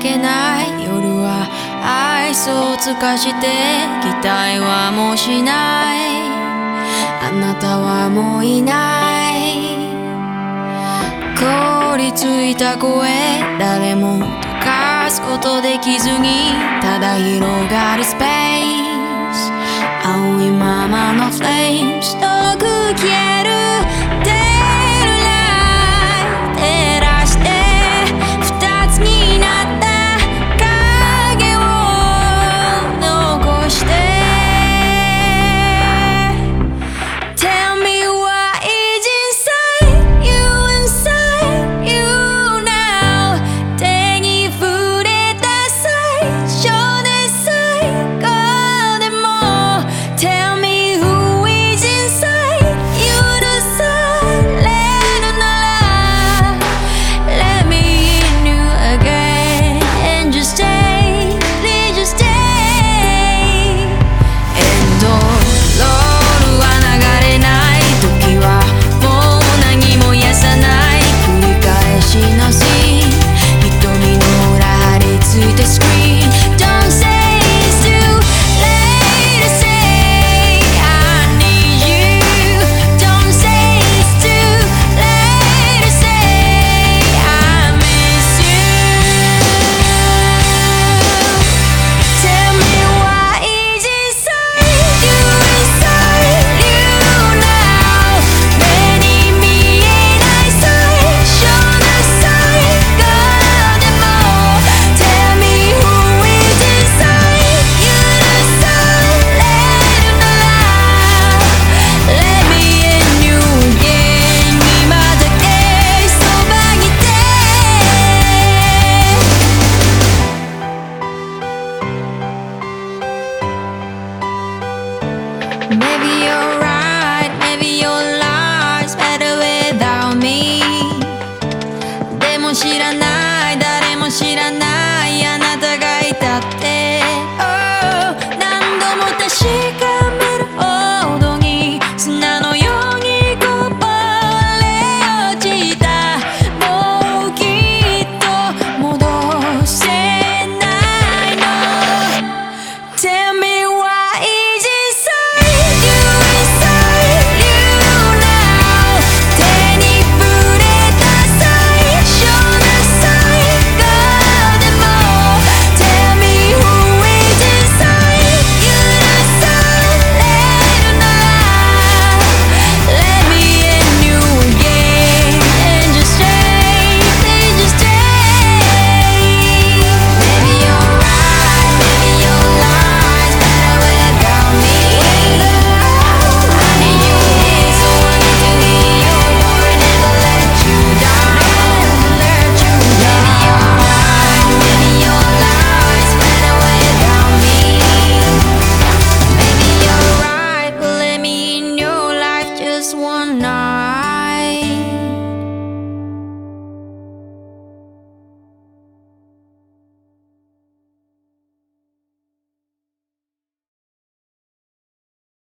けない夜は愛想を尽かして期待はもうしない。あなたはもういない。凍りついた声誰も溶かすことできずにただ広がるスペース。青いまま Maybe you're right, maybe your life's better without me でも知らない誰も知らないあなたがいたって、oh、何度も確か one.